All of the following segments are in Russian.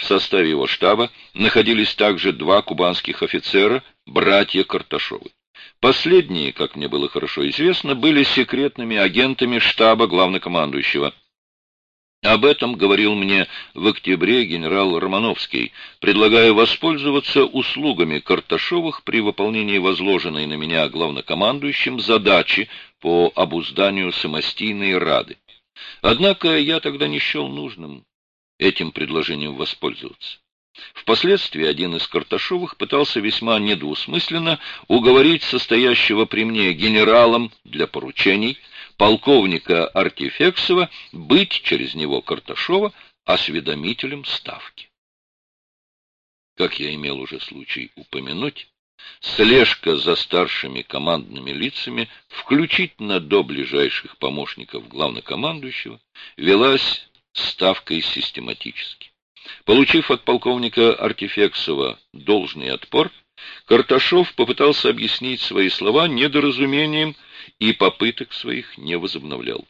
В составе его штаба находились также два кубанских офицера, братья Карташовы. Последние, как мне было хорошо известно, были секретными агентами штаба главнокомандующего. Об этом говорил мне в октябре генерал Романовский, предлагая воспользоваться услугами Карташовых при выполнении возложенной на меня главнокомандующим задачи по обузданию самостийной Рады. Однако я тогда не счел нужным этим предложением воспользоваться. Впоследствии один из Карташовых пытался весьма недвусмысленно уговорить состоящего при мне генералом для поручений полковника Артефексова быть через него Карташова осведомителем Ставки. Как я имел уже случай упомянуть, слежка за старшими командными лицами, включительно до ближайших помощников главнокомандующего, велась ставкой систематически. Получив от полковника Артефексова должный отпор, Карташов попытался объяснить свои слова недоразумением и попыток своих не возобновлял.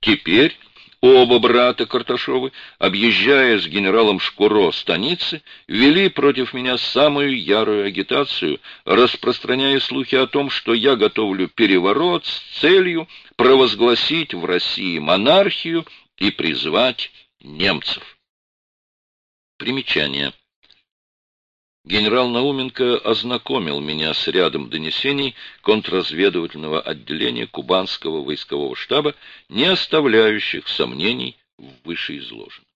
Теперь оба брата Карташовы, объезжая с генералом Шкуро станицы, вели против меня самую ярую агитацию, распространяя слухи о том, что я готовлю переворот с целью провозгласить в России монархию и призвать немцев. Примечание. Генерал Науменко ознакомил меня с рядом донесений контрразведывательного отделения Кубанского войскового штаба, не оставляющих сомнений в вышеизложенном.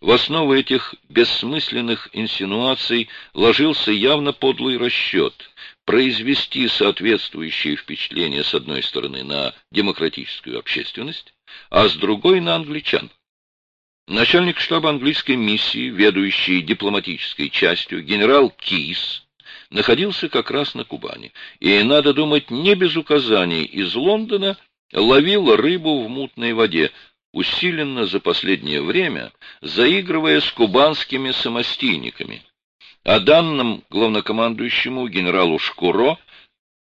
В основу этих бессмысленных инсинуаций ложился явно подлый расчет произвести соответствующее впечатление с одной стороны на демократическую общественность, а с другой на англичан. Начальник штаба английской миссии, ведущий дипломатической частью, генерал Кис, находился как раз на Кубани, и, надо думать, не без указаний из Лондона ловил рыбу в мутной воде, усиленно за последнее время заигрывая с кубанскими самостийниками. О данном главнокомандующему генералу Шкуро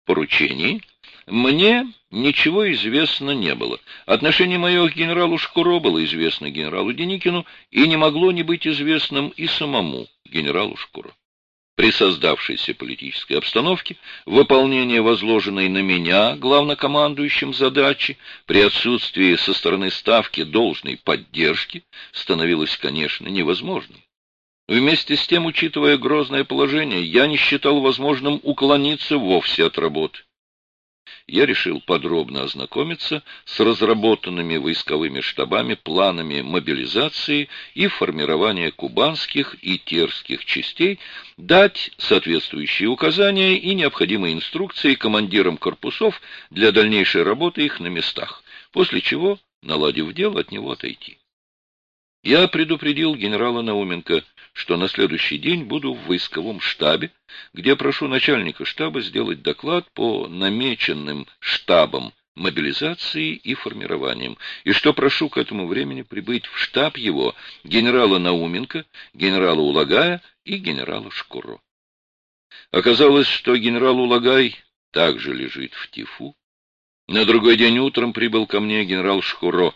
поручении мне ничего известно не было. Отношение мое к генералу Шкуро было известно генералу Деникину и не могло не быть известным и самому генералу Шкуро. При создавшейся политической обстановке выполнение возложенной на меня главнокомандующим задачи при отсутствии со стороны Ставки должной поддержки становилось, конечно, невозможным. Вместе с тем, учитывая грозное положение, я не считал возможным уклониться вовсе от работы я решил подробно ознакомиться с разработанными войсковыми штабами планами мобилизации и формирования кубанских и терских частей, дать соответствующие указания и необходимые инструкции командирам корпусов для дальнейшей работы их на местах, после чего, наладив дело, от него отойти. Я предупредил генерала Науменко, что на следующий день буду в войсковом штабе, где прошу начальника штаба сделать доклад по намеченным штабам мобилизации и формированием, и что прошу к этому времени прибыть в штаб его генерала Науменко, генерала Улагая и генерала Шкуро. Оказалось, что генерал Улагай также лежит в тифу. На другой день утром прибыл ко мне генерал Шкуро.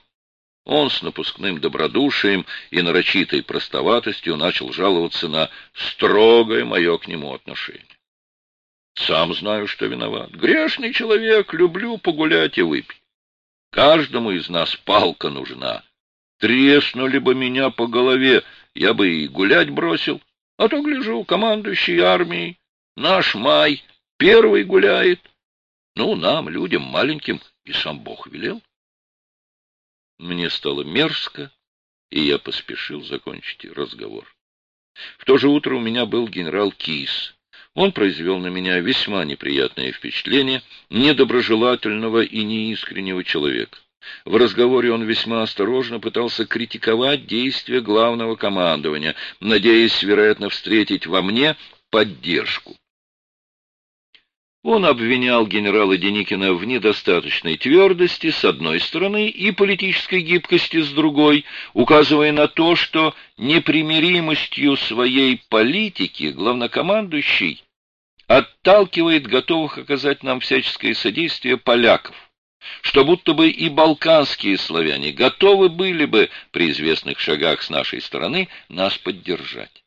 Он с напускным добродушием и нарочитой простоватостью начал жаловаться на строгое мое к нему отношение. Сам знаю, что виноват. Грешный человек, люблю погулять и выпить. Каждому из нас палка нужна. Треснули бы меня по голове, я бы и гулять бросил. А то, гляжу, командующий армией, наш май, первый гуляет. Ну, нам, людям маленьким, и сам Бог велел. Мне стало мерзко, и я поспешил закончить разговор. В то же утро у меня был генерал Кис. Он произвел на меня весьма неприятное впечатление недоброжелательного и неискреннего человека. В разговоре он весьма осторожно пытался критиковать действия главного командования, надеясь, вероятно, встретить во мне поддержку. Он обвинял генерала Деникина в недостаточной твердости с одной стороны и политической гибкости с другой, указывая на то, что непримиримостью своей политики главнокомандующий отталкивает готовых оказать нам всяческое содействие поляков, что будто бы и балканские славяне готовы были бы при известных шагах с нашей стороны нас поддержать.